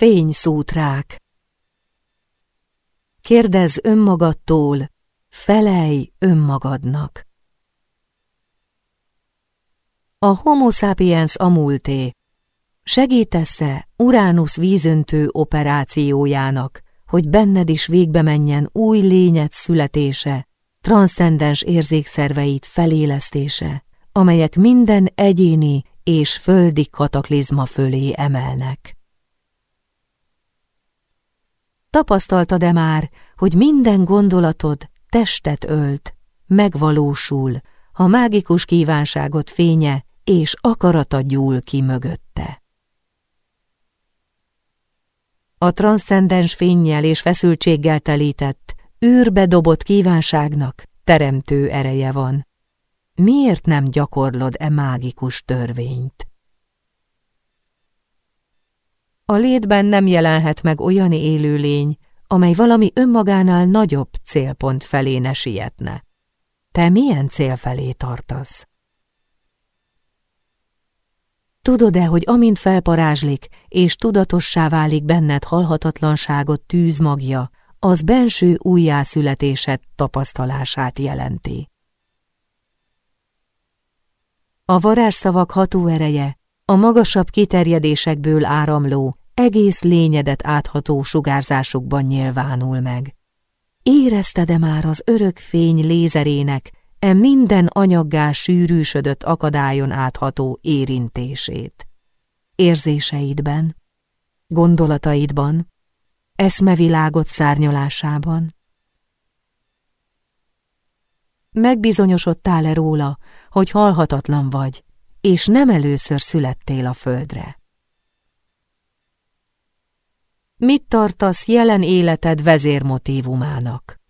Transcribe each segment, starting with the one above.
Fényszútrák Kérdezz önmagadtól, felej önmagadnak. A Homo sapiens amulté segítesz-e Uránusz vízöntő operációjának, hogy benned is végbe menjen új lényed születése, transzcendens érzékszerveit felélesztése, amelyek minden egyéni és földi kataklizma fölé emelnek. Tapasztaltad-e már, hogy minden gondolatod testet ölt, megvalósul, ha mágikus kívánságot fénye és akarata gyúl ki mögötte? A transzcendens fényjel és feszültséggel telített, űrbe dobott kívánságnak teremtő ereje van. Miért nem gyakorlod e mágikus törvényt? A létben nem jelenhet meg olyan élőlény, amely valami önmagánál nagyobb célpont felé ne sietne. Te milyen cél felé tartasz? Tudod-e, hogy amint felparázslik, és tudatossá válik benned halhatatlanságot tűz magja, az benső újjászületésed tapasztalását jelenti. A varázsszavak hatóereje, a magasabb kiterjedésekből áramló, egész lényedet átható sugárzásukban nyilvánul meg. Érezted-e már az örök fény lézerének e minden anyaggá sűrűsödött akadályon átható érintését? Érzéseidben, gondolataidban, eszmevilágot szárnyalásában? Megbizonyosodtál-e róla, hogy halhatatlan vagy, és nem először születtél a földre? Mit tartasz jelen életed vezérmotívumának?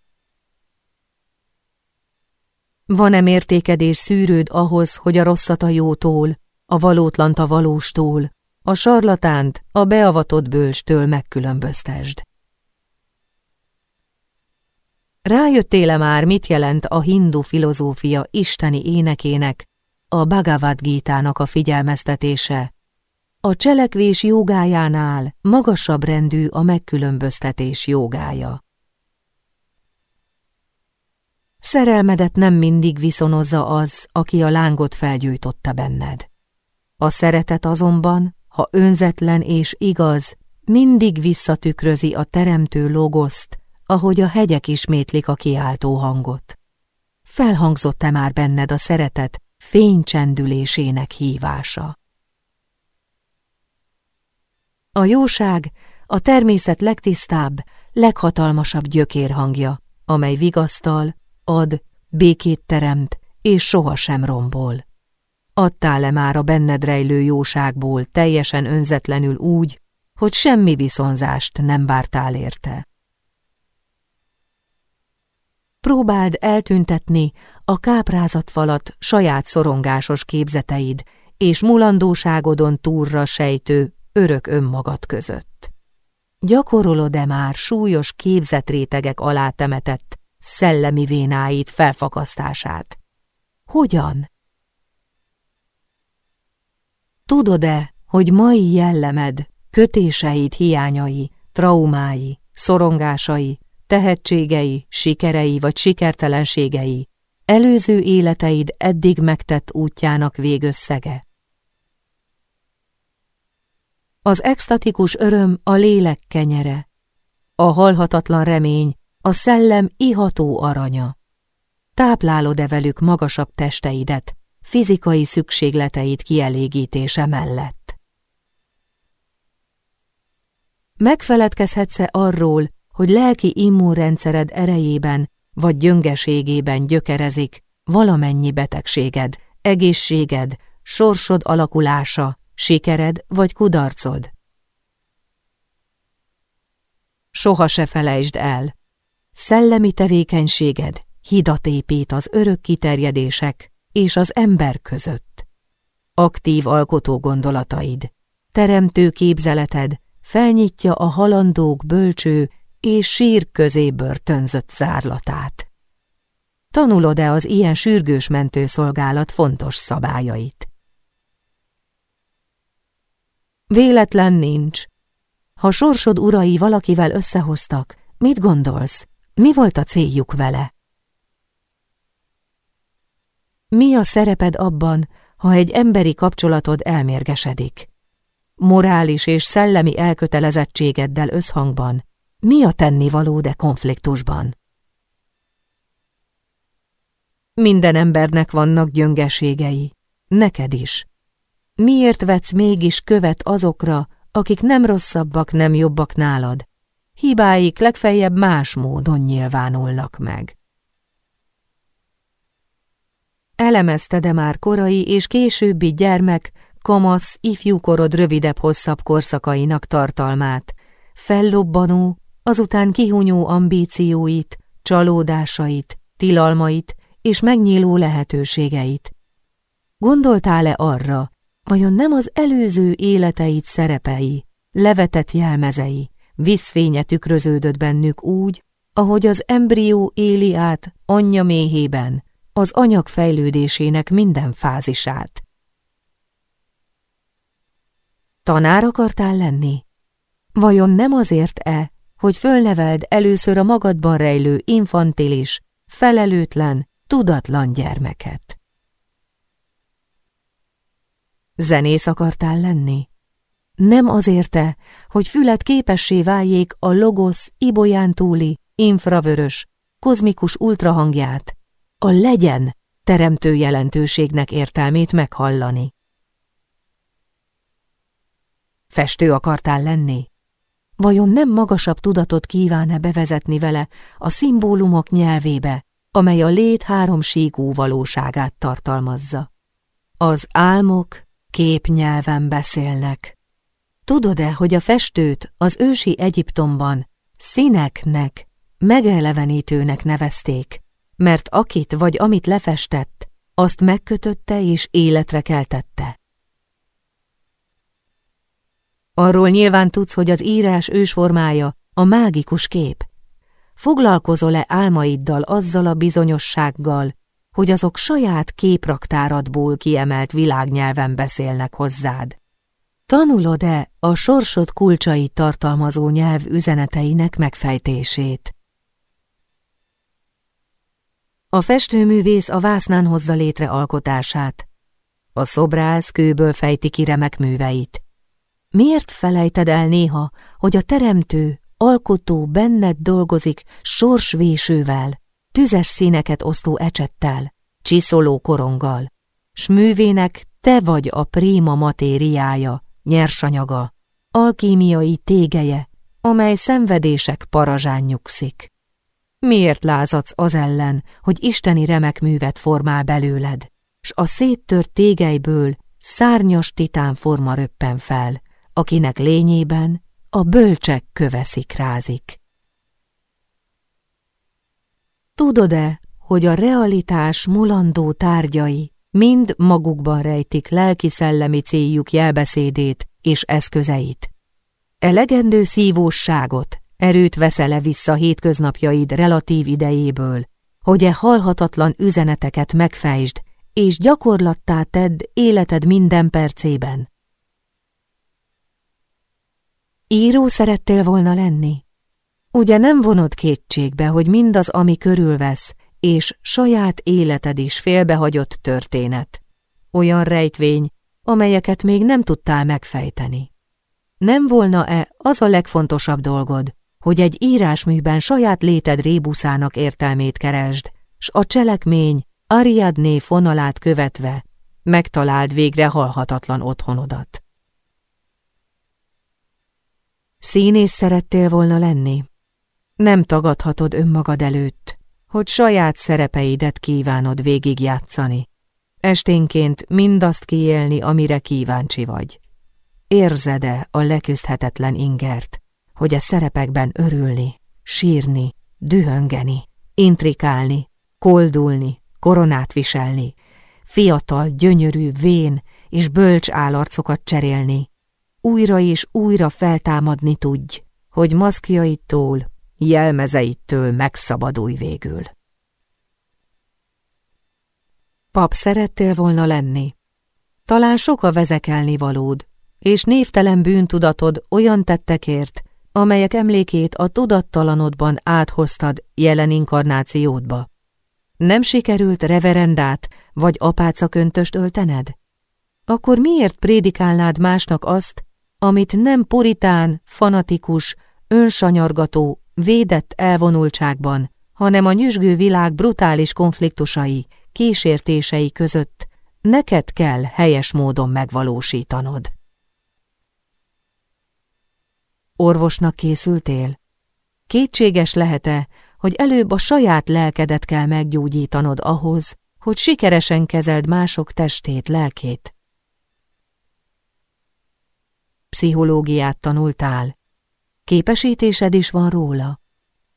Van-e mértékedés szűrőd ahhoz, hogy a rosszat a jótól, a valótlant a valóstól, a sarlatánt a beavatott bölcstől megkülönböztesd? Rájöttél-e már, mit jelent a hindu filozófia isteni énekének, a Bhagavad Gita-nak a figyelmeztetése, a cselekvés jogájánál magasabb rendű a megkülönböztetés jogája. Szerelmedet nem mindig viszonozza az, aki a lángot felgyújtotta benned. A szeretet azonban, ha önzetlen és igaz, mindig visszatükrözi a teremtő logoszt, ahogy a hegyek ismétlik a kiáltó hangot. Felhangzott-e már benned a szeretet fénycsendülésének hívása? A jóság a természet legtisztább, leghatalmasabb gyökérhangja, amely vigasztal, ad, békét teremt, és sohasem rombol. Adtál-e már a benned rejlő jóságból teljesen önzetlenül úgy, hogy semmi viszonzást nem vártál érte? Próbáld eltüntetni a káprázat falat saját szorongásos képzeteid és mulandóságodon túlra sejtő örök önmagad között. Gyakorolod-e már súlyos képzetrétegek alá temetett szellemi vénáit felfakasztását? Hogyan? Tudod-e, hogy mai jellemed, kötéseid hiányai, traumái, szorongásai, tehetségei, sikerei vagy sikertelenségei, előző életeid eddig megtett útjának végösszege? Az extatikus öröm a lélek kenyere, a halhatatlan remény, a szellem iható aranya. Táplálod-e velük magasabb testeidet, fizikai szükségleteid kielégítése mellett? Megfeledkezhetsz-e arról, hogy lelki immunrendszered erejében vagy gyöngeségében gyökerezik valamennyi betegséged, egészséged, sorsod alakulása, sikered vagy kudarcod. Soha se felejtsd el, szellemi tevékenységed hidat épít az örök kiterjedések és az ember között. Aktív alkotó gondolataid, teremtő képzeleted felnyitja a halandók bölcső és sír közé börtönzött zárlatát. Tanulod-e az ilyen sürgős mentőszolgálat fontos szabályait? Véletlen nincs. Ha sorsod urai valakivel összehoztak, mit gondolsz? Mi volt a céljuk vele? Mi a szereped abban, ha egy emberi kapcsolatod elmérgesedik? Morális és szellemi elkötelezettségeddel összhangban, mi a tennivaló de konfliktusban? Minden embernek vannak gyöngeségei, neked is. Miért vetsz mégis követ azokra, akik nem rosszabbak, nem jobbak nálad? Hibáik legfeljebb más módon nyilvánulnak meg. Elemezte de már korai és későbbi gyermek, kamasz, ifjúkorod rövidebb-hosszabb korszakainak tartalmát, fellobbanó, azután kihunyó ambícióit, csalódásait, tilalmait és megnyíló lehetőségeit. Gondoltál-e arra, vajon nem az előző életeit szerepei, levetett jelmezei, vízfénye tükröződött bennük úgy, ahogy az embrió éli át anyja méhében, az anyag fejlődésének minden fázisát. Tanár akartál lenni? Vajon nem azért-e, hogy fölneveld először a magadban rejlő infantilis, felelőtlen, tudatlan gyermeket? Zenész akartál lenni? Nem azért-e, hogy fület képessé váljék a logosz ibolyán túli, infravörös, kozmikus ultrahangját, a legyen teremtő jelentőségnek értelmét meghallani. Festő akartál lenni? Vajon nem magasabb tudatot kíván-e bevezetni vele a szimbólumok nyelvébe, amely a lét három valóságát tartalmazza? Az álmok képnyelven beszélnek. Tudod-e, hogy a festőt az ősi Egyiptomban színeknek, megelevenítőnek nevezték, mert akit vagy amit lefestett, azt megkötötte és életre keltette. Arról nyilván tudsz, hogy az írás ősformája a mágikus kép. Foglalkozol-e álmaiddal azzal a bizonyossággal, hogy azok saját képraktáradból kiemelt világnyelven beszélnek hozzád? Tanulod-e a sorsod kulcsait tartalmazó nyelv üzeneteinek megfejtését? A festőművész a vásznán hozza létre alkotását. A szobrász kőből fejti ki remek műveit. Miért felejted el néha, hogy a teremtő, alkotó benned dolgozik sorsvésővel, tüzes színeket osztó ecsettel, csiszoló koronggal, s művének te vagy a préma matériája, nyersanyaga, alkímiai tégeje, amely szenvedések parazsán nyugszik. Miért lázadsz az ellen, hogy isteni remek művet formál belőled, s a széttört tégeiből szárnyas titán forma röppen fel, akinek lényében a bölcsek köveszik rázik. Tudod-e, hogy a realitás mulandó tárgyai mind magukban rejtik lelki-szellemi céljuk jelbeszédét és eszközeit? Elegendő szívóságot, erőt veszel-e vissza hétköznapjaid relatív idejéből, hogy e halhatatlan üzeneteket megfejtsd, és gyakorlattá tedd életed minden percében. Író szerettél volna lenni? Ugye nem vonod kétségbe, hogy mindaz, ami körülvesz, és saját életed is félbehagyott történet. Olyan rejtvény, amelyeket még nem tudtál megfejteni. Nem volna-e az a legfontosabb dolgod, hogy egy írásműben saját léted rébuszának értelmét keresd, s a cselekmény Ariadné fonalát követve megtaláld végre halhatatlan otthonodat. Színész szerettél volna lenni? Nem tagadhatod önmagad előtt, hogy saját szerepeidet kívánod végigjátszani. Esténként mindazt kiélni, amire kíváncsi vagy. Érzed-e a leküzdhetetlen ingert, hogy a szerepekben örülni, sírni, dühöngeni, intrikálni, koldulni, koronát viselni, fiatal, gyönyörű, vén és bölcs állarcokat cserélni, újra és újra feltámadni tudj, hogy maszkjaitól, jelmezeittől megszabadulj végül. Pap szerettél volna lenni? Talán sok a vezekelni valód, és névtelen bűntudatod olyan tettekért, amelyek emlékét a tudattalanodban áthoztad jelen inkarnációdba. Nem sikerült reverendát vagy apácaköntöst öltened? Akkor miért prédikálnád másnak azt, amit nem puritán, fanatikus, önsanyargató, védett elvonultságban, hanem a nyüzsgő világ brutális konfliktusai, kísértései között neked kell helyes módon megvalósítanod. Orvosnak készültél? Kétséges lehet-e, hogy előbb a saját lelkedet kell meggyógyítanod ahhoz, hogy sikeresen kezeld mások testét, lelkét? Pszichológiát tanultál. Képesítésed is van róla.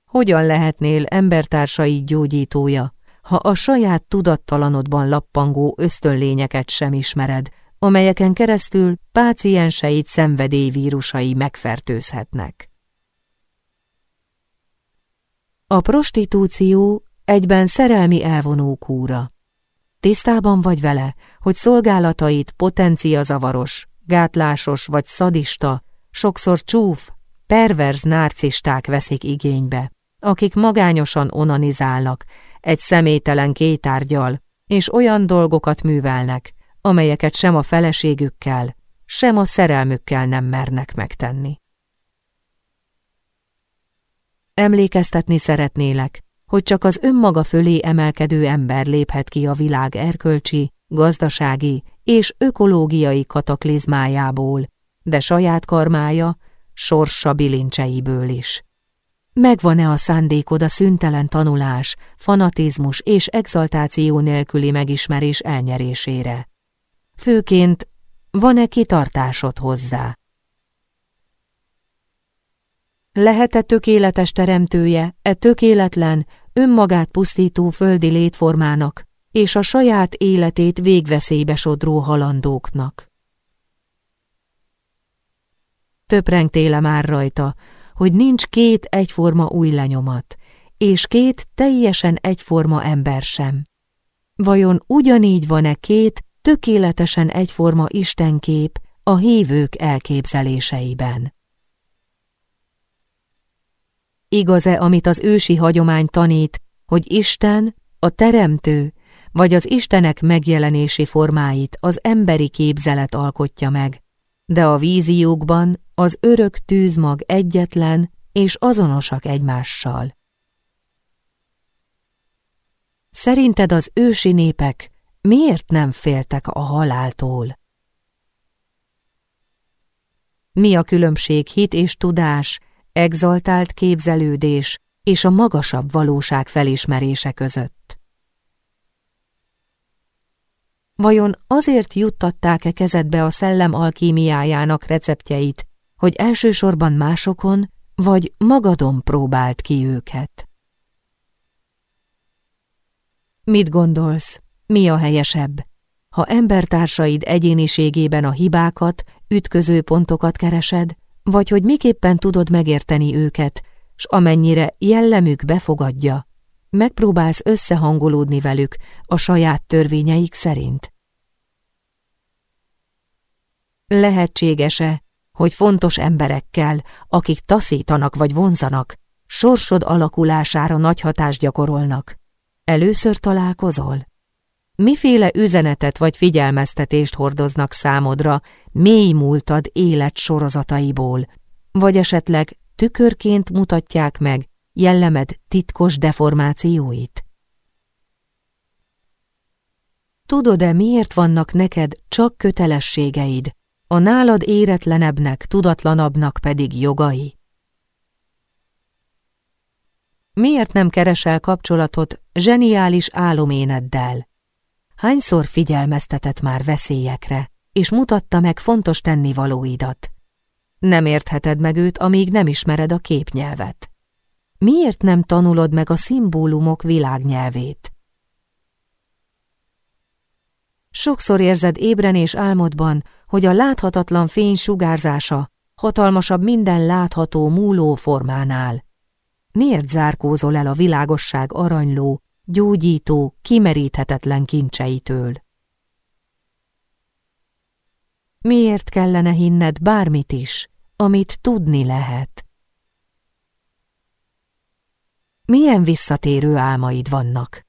Hogyan lehetnél embertársaid gyógyítója, ha a saját tudattalanodban lappangó ösztönlényeket sem ismered, amelyeken keresztül pácienseid szenvedélyvírusai megfertőzhetnek. A prostitúció egyben szerelmi elvonó kúra. Tisztában vagy vele, hogy szolgálatait potencia zavaros, gátlásos vagy szadista, sokszor csúf, perverz narcisták veszik igénybe, akik magányosan onanizálnak, egy személytelen kétárgyal, és olyan dolgokat művelnek, amelyeket sem a feleségükkel, sem a szerelmükkel nem mernek megtenni. Emlékeztetni szeretnélek, hogy csak az önmaga fölé emelkedő ember léphet ki a világ erkölcsi, gazdasági és ökológiai kataklizmájából, de saját karmája, sorsa bilincseiből is. Megvan-e a szándékod a szüntelen tanulás, fanatizmus és exaltáció nélküli megismerés elnyerésére? Főként van-e kitartásod hozzá? Lehet-e tökéletes teremtője, e tökéletlen, önmagát pusztító földi létformának, és a saját életét végveszélybe sodró halandóknak? Töprengtéle már rajta, hogy nincs két egyforma új lenyomat, és két teljesen egyforma ember sem. Vajon ugyanígy van-e két tökéletesen egyforma istenkép a hívők elképzeléseiben? Igaz-e, amit az ősi hagyomány tanít, hogy Isten, a teremtő, vagy az Istenek megjelenési formáit az emberi képzelet alkotja meg, de a víziókban az örök tűzmag egyetlen és azonosak egymással. Szerinted az ősi népek miért nem féltek a haláltól? Mi a különbség hit és tudás, exaltált képzelődés és a magasabb valóság felismerése között? Vajon azért juttatták-e kezedbe a szellem alkímiájának receptjeit, hogy elsősorban másokon vagy magadon próbált ki őket? Mit gondolsz, mi a helyesebb? Ha embertársaid egyéniségében a hibákat, ütköző pontokat keresed, vagy hogy miképpen tudod megérteni őket, s amennyire jellemük befogadja, megpróbálsz összehangolódni velük a saját törvényeik szerint. Lehetséges-e, hogy fontos emberekkel, akik taszítanak vagy vonzanak, sorsod alakulására nagy hatást gyakorolnak? Először találkozol? Miféle üzenetet vagy figyelmeztetést hordoznak számodra mély múltad élet sorozataiból, vagy esetleg tükörként mutatják meg jellemed titkos deformációit? Tudod-e, miért vannak neked csak kötelességeid, a nálad éretlenebbnek, tudatlanabbnak pedig jogai? Miért nem keresel kapcsolatot zseniális áloméneddel? Hányszor figyelmeztetett már veszélyekre, és mutatta meg fontos tennivalóidat? Nem értheted meg őt, amíg nem ismered a képnyelvet. Miért nem tanulod meg a szimbólumok világnyelvét? Sokszor érzed ébren és álmodban, hogy a láthatatlan fény sugárzása hatalmasabb minden látható múló formánál. Miért zárkózol el a világosság aranyló, gyógyító, kimeríthetetlen kincseitől? Miért kellene hinned bármit is, amit tudni lehet? Milyen visszatérő álmaid vannak?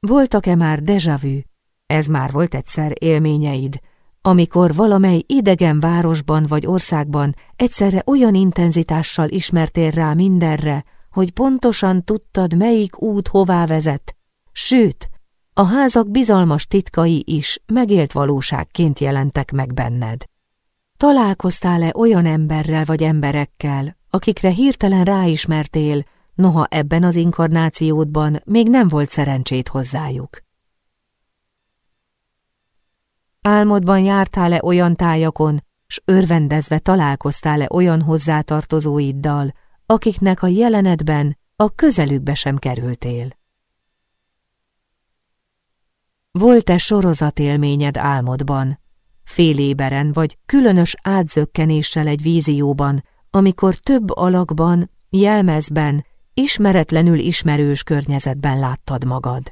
Voltak-e már déjà vu? Ez már volt egyszer élményeid, amikor valamely idegen városban vagy országban egyszerre olyan intenzitással ismertél rá mindenre, hogy pontosan tudtad, melyik út hová vezet, sőt, a házak bizalmas titkai is megélt valóságként jelentek meg benned. Találkoztál-e olyan emberrel vagy emberekkel, akikre hirtelen ráismertél, noha ebben az inkarnációdban még nem volt szerencsét hozzájuk? Álmodban jártál-e olyan tájakon, s örvendezve találkoztál-e olyan hozzátartozóiddal, akiknek a jelenetben a közelükbe sem kerültél? Volt-e sorozatélményed álmodban, féléberen vagy különös átzökkenéssel egy vízióban, amikor több alakban, jelmezben, ismeretlenül ismerős környezetben láttad magad?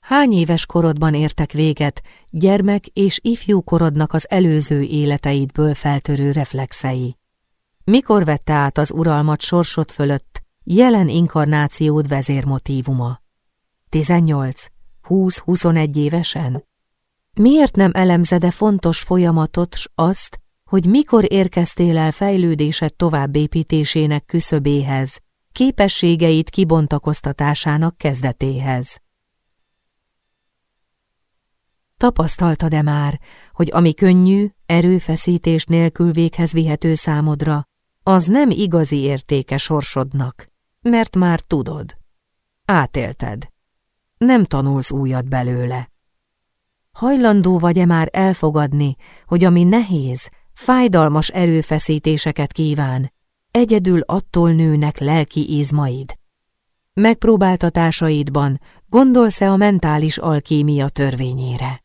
Hány éves korodban értek véget gyermek és ifjú korodnak az előző életeidből feltörő reflexei? Mikor vette át az uralmat sorsot fölött jelen inkarnációd vezérmotívuma? 18, 20-21 évesen? Miért nem elemzede fontos folyamatot s azt, hogy mikor érkeztél el fejlődésed továbbépítésének küszöbéhez, képességeit kibontakoztatásának kezdetéhez? Tapasztaltad-e már, hogy ami könnyű, erőfeszítés nélkül véghez vihető számodra, az nem igazi értéke sorsodnak, mert már tudod. Átélted. Nem tanulsz újat belőle. Hajlandó vagy-e már elfogadni, hogy ami nehéz, fájdalmas erőfeszítéseket kíván, egyedül attól nőnek lelki izmaid? Megpróbáltatásaidban gondolsz-e a mentális alkímia törvényére?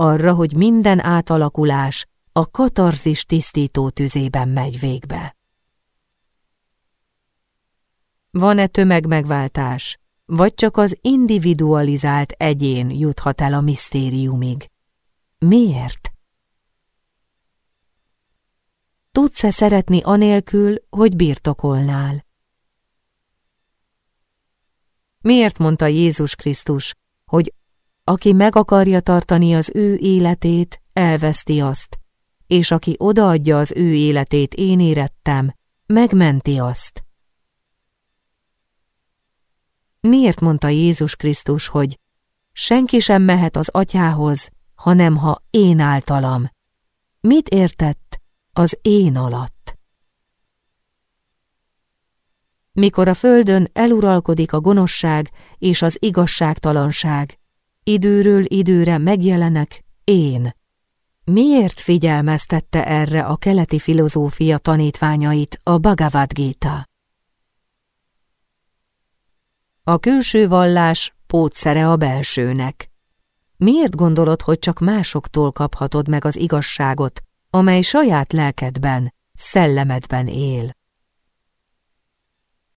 arra, hogy minden átalakulás a katarzis tisztító tüzében megy végbe. Van-e tömegmegváltás, vagy csak az individualizált egyén juthat el a misztériumig? Miért? Tudsz-e szeretni anélkül, hogy birtokolnál? Miért mondta Jézus Krisztus, hogy aki meg akarja tartani az ő életét, elveszti azt, és aki odaadja az ő életét, én érettem, megmenti azt. Miért mondta Jézus Krisztus, hogy senki sem mehet az atyához, hanem ha én általam? Mit értett az én alatt? Mikor a földön eluralkodik a gonoszság és az igazságtalanság, időről időre megjelenek én. Miért figyelmeztette erre a keleti filozófia tanítványait a Bhagavad Gita? A külső vallás pótszere a belsőnek. Miért gondolod, hogy csak másoktól kaphatod meg az igazságot, amely saját lelkedben, szellemedben él?